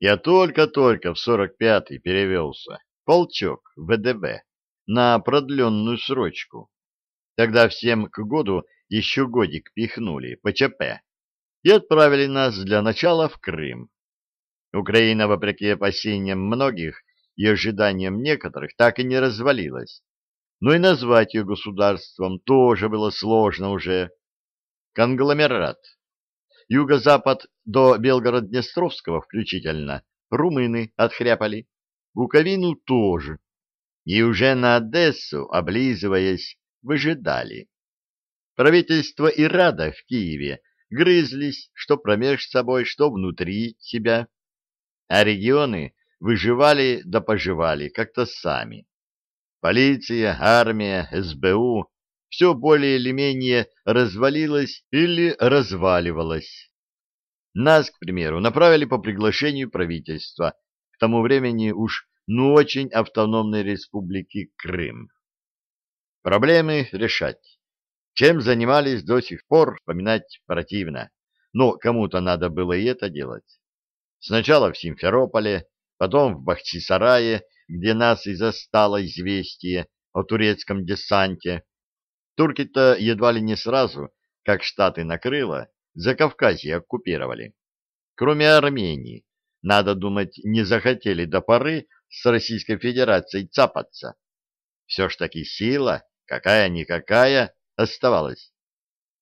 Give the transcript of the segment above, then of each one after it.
Я только-только в 45-й перевелся, полчок, ВДВ, на продленную срочку. Тогда всем к году еще годик пихнули, ПЧП, и отправили нас для начала в Крым. Украина, вопреки опасениям многих и ожиданиям некоторых, так и не развалилась. Но и назвать ее государством тоже было сложно уже. Конгломерат. Юго-запад до Белгород-Днестровского включительно румыны отхряпали, Буковину тоже. И уже на Одессу, облизываясь, выжидали. Правительство и Рада в Киеве грызлись, что промеж собой, что внутри себя а регионы выживали да поживали как-то сами. Полиция, армия, СБУ — все более или менее развалилось или разваливалось. Нас, к примеру, направили по приглашению правительства, к тому времени уж ну очень автономной республики Крым. Проблемы решать. Чем занимались до сих пор, вспоминать противно, но кому-то надо было и это делать. Сначала в Симферополе, потом в Бахчисарае, где нас и застало известие о турецком десанте. Турки-то едва ли не сразу, как Штаты накрыло, Закавказье оккупировали. Кроме Армении, надо думать, не захотели до поры с Российской Федерацией цапаться. Все ж таки сила, какая-никакая, оставалась.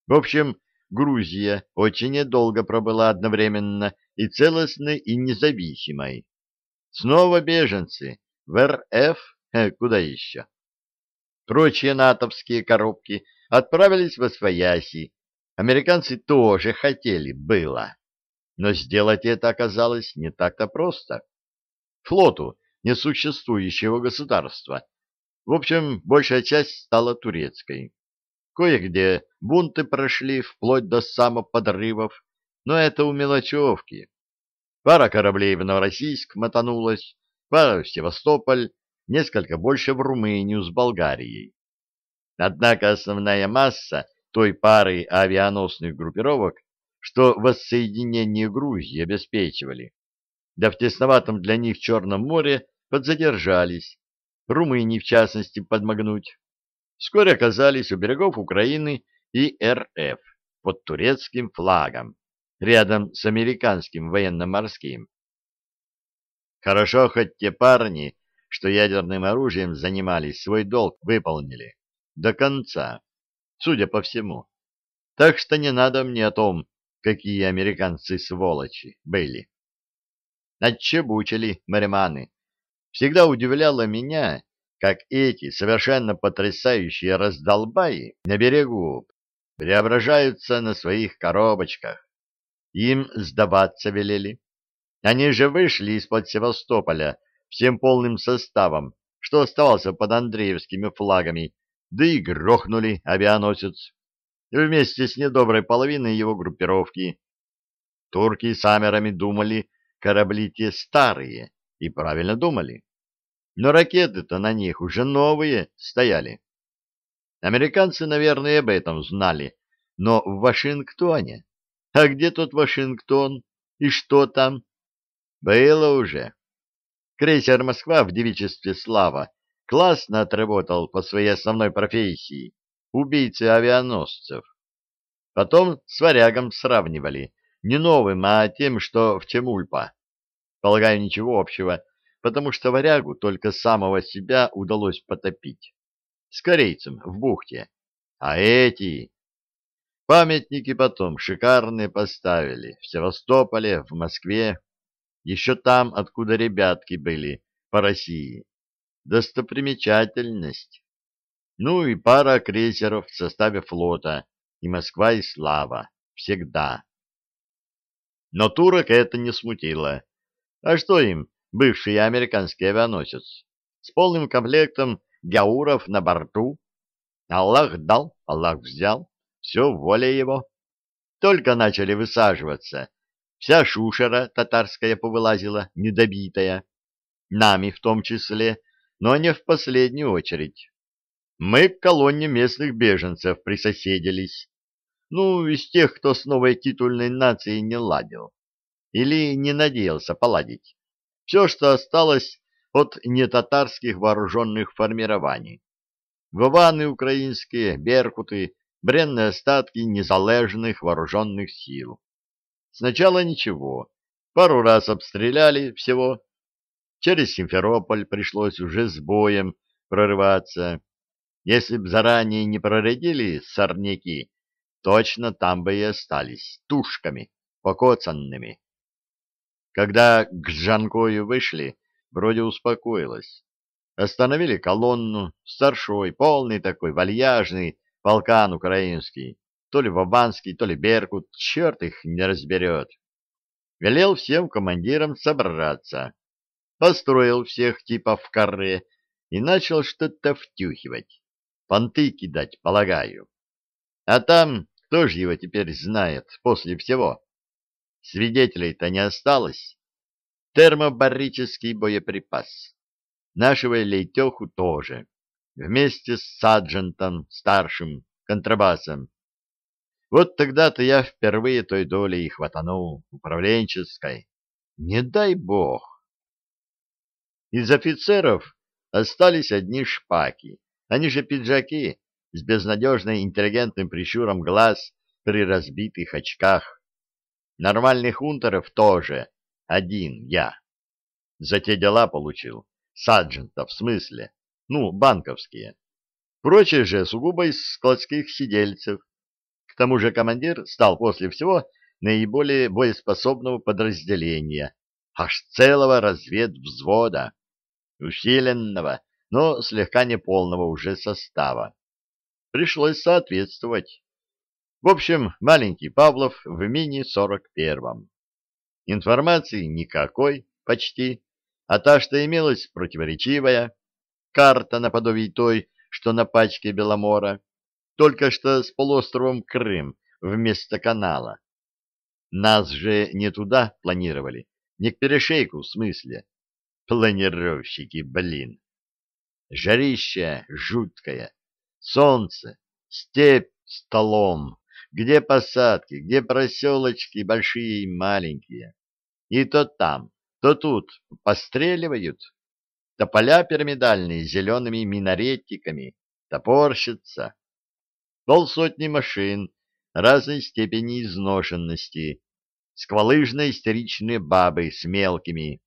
В общем, Грузия очень недолго пробыла одновременно и целостной, и независимой. Снова беженцы в РФ, э, куда еще? Прочие натовские коробки отправились в Освояси. Американцы тоже хотели, было. Но сделать это оказалось не так-то просто. Флоту несуществующего государства. В общем, большая часть стала турецкой. Кое-где бунты прошли вплоть до самоподрывов, но это у мелочевки. Пара кораблей в Новороссийск мотанулась, пара в Севастополь, несколько больше в Румынию с Болгарией. Однако основная масса той пары авианосных группировок, что воссоединение Грузии обеспечивали, да в тесноватом для них Черном море подзадержались, Румынии в частности подмогнуть вскоре оказались у берегов Украины и РФ под турецким флагом, рядом с американским военно-морским. Хорошо, хоть те парни, что ядерным оружием занимались, свой долг выполнили. До конца, судя по всему. Так что не надо мне о том, какие американцы сволочи были. Отчебучили мариманы. Всегда удивляло меня, как эти совершенно потрясающие раздолбаи на берегу преображаются на своих коробочках. Им сдаваться велели. Они же вышли из-под Севастополя всем полным составом, что оставался под Андреевскими флагами, да и грохнули авианосец вместе с недоброй половиной его группировки. Турки с амерами думали, корабли те старые, и правильно думали но ракеты-то на них уже новые стояли. Американцы, наверное, об этом знали, но в Вашингтоне. А где тот Вашингтон? И что там? Было уже. Крейсер «Москва» в девичестве «Слава» классно отработал по своей основной профессии — убийцы авианосцев. Потом с «Варягом» сравнивали, не новым, а тем, что в Чемульпа. Полагаю, ничего общего потому что варягу только самого себя удалось потопить. С корейцем в бухте. А эти... Памятники потом шикарные поставили в Севастополе, в Москве, еще там, откуда ребятки были, по России. Достопримечательность. Ну и пара крейсеров в составе флота, и Москва, и Слава. Всегда. Но турок это не смутило. А что им, бывший американский авианосец, с полным комплектом гяуров на борту. Аллах дал, Аллах взял, все воля его. Только начали высаживаться, вся шушера татарская повылазила, недобитая, нами в том числе, но не в последнюю очередь. Мы к колонне местных беженцев присоседились, ну, из тех, кто с новой титульной нацией не ладил. или не надеялся поладить. Все, что осталось от нетатарских вооруженных формирований. Вованы украинские, беркуты, бренные остатки незалежных вооруженных сил. Сначала ничего, пару раз обстреляли всего. Через Симферополь пришлось уже с боем прорываться. Если б заранее не проредили сорняки, точно там бы и остались, тушками, покоцанными. Когда к Жанкою вышли, вроде успокоилась. Остановили колонну, старшой, полный такой, вальяжный, полкан украинский, то ли Вабанский, то ли Беркут, черт их не разберет. Велел всем командирам собраться, построил всех типа в каре и начал что-то втюхивать, понты кидать, полагаю. А там, кто же его теперь знает после всего? Свидетелей-то не осталось. Термобарический боеприпас. Нашего Лейтеху тоже. Вместе с саджентом, старшим, контрабасом. Вот тогда-то я впервые той долей и хватанул, управленческой. Не дай бог. Из офицеров остались одни шпаки, они же пиджаки, с безнадежно интеллигентным прищуром глаз при разбитых очках. Нормальных унтеров тоже, один я. За те дела получил саджента в смысле, ну, банковские. Прочие же сугубо из складских сидельцев. Тому же командир стал после всего наиболее боеспособного подразделения, аж целого разведвзвода, усиленного, но слегка неполного уже состава. Пришлось соответствовать. В общем, маленький Павлов в мини-41. Информации никакой, почти а та, что имелась, противоречивая. Карта наподобие той, что на пачке Беломора, только что с полуостровом Крым вместо канала. Нас же не туда планировали, не к перешейку в смысле. Планировщики, блин. Жарище жуткое, солнце, степь столом, где посадки, где проселочки большие и маленькие. И то там, то тут постреливают. Тополя пирамидальные зелеными минаретиками топорщатся. Полсотни машин разной степени изношенности, сквалыжно-истеричные бабы с мелкими,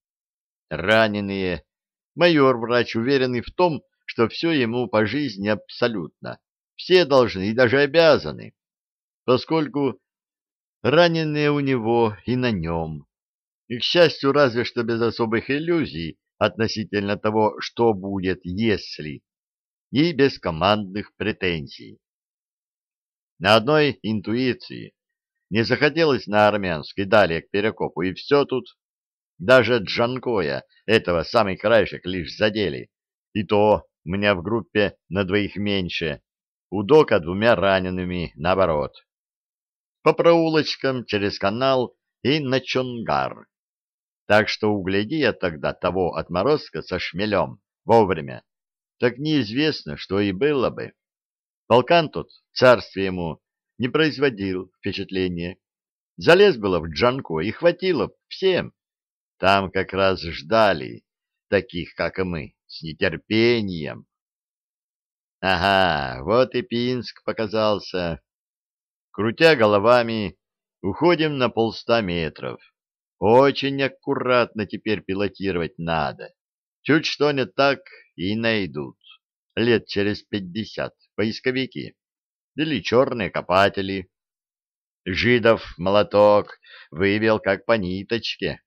раненые. Майор-врач уверенный в том, что все ему по жизни абсолютно. Все должны и даже обязаны, поскольку раненые у него и на нем и, к счастью, разве что без особых иллюзий относительно того, что будет, если, и без командных претензий. На одной интуиции не захотелось на армянской далее к Перекопу, и все тут. Даже Джанкоя, этого самый краешек, лишь задели. И то у меня в группе на двоих меньше, у Дока двумя ранеными, наоборот. По проулочкам, через канал и на Чонгар. Так что угляди я тогда того отморозка со шмелем вовремя, так неизвестно, что и было бы. Полкан тут, царствие ему, не производил впечатления. Залез было в Джанко и хватило всем. Там как раз ждали таких, как и мы, с нетерпением. Ага, вот и Пинск показался. Крутя головами, уходим на полста метров. Очень аккуратно теперь пилотировать надо. Чуть что не так и найдут. Лет через пятьдесят поисковики или черные копатели. Жидов молоток вывел как по ниточке.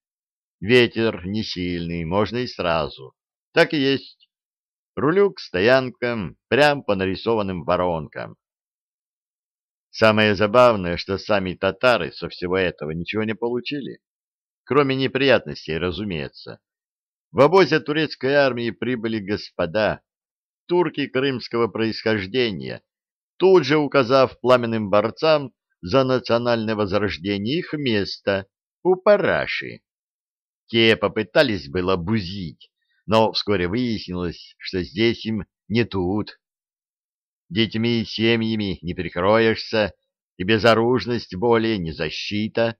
Ветер не сильный, можно и сразу. Так и есть. Рулю к стоянкам, прям по нарисованным воронкам. Самое забавное, что сами татары со всего этого ничего не получили кроме неприятностей, разумеется. В обозе турецкой армии прибыли господа, турки крымского происхождения, тут же указав пламенным борцам за национальное возрождение их место у параши. Те попытались было бузить, но вскоре выяснилось, что здесь им не тут. Детьми и семьями не прикроешься, и безоружность более не защита.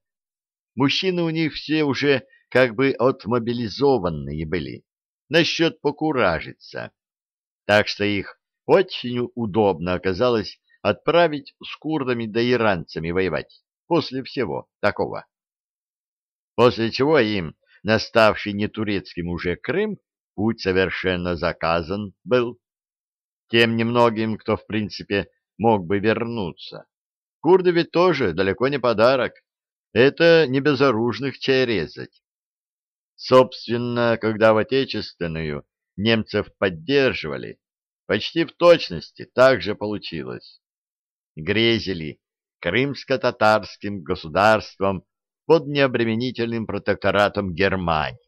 Мужчины у них все уже как бы отмобилизованные были, насчет покуражиться. Так что их очень удобно оказалось отправить с курдами да иранцами воевать после всего такого. После чего им, наставший не турецким уже Крым, путь совершенно заказан был. Тем немногим, кто, в принципе, мог бы вернуться. Курды ведь тоже далеко не подарок. Это не безоружных чай резать. Собственно, когда в Отечественную немцев поддерживали, почти в точности так же получилось. Грезили крымско-татарским государством под необременительным протекторатом Германии,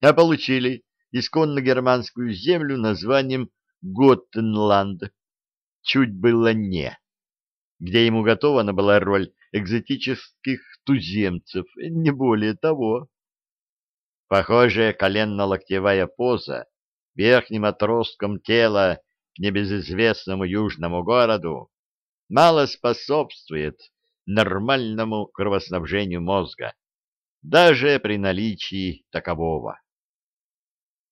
а получили исконно германскую землю названием Готтенланд, чуть было не, где ему готована была роль экзотических туземцев, не более того. Похожая коленно-локтевая поза верхним отростком тела к небезызвестному южному городу мало способствует нормальному кровоснабжению мозга, даже при наличии такового.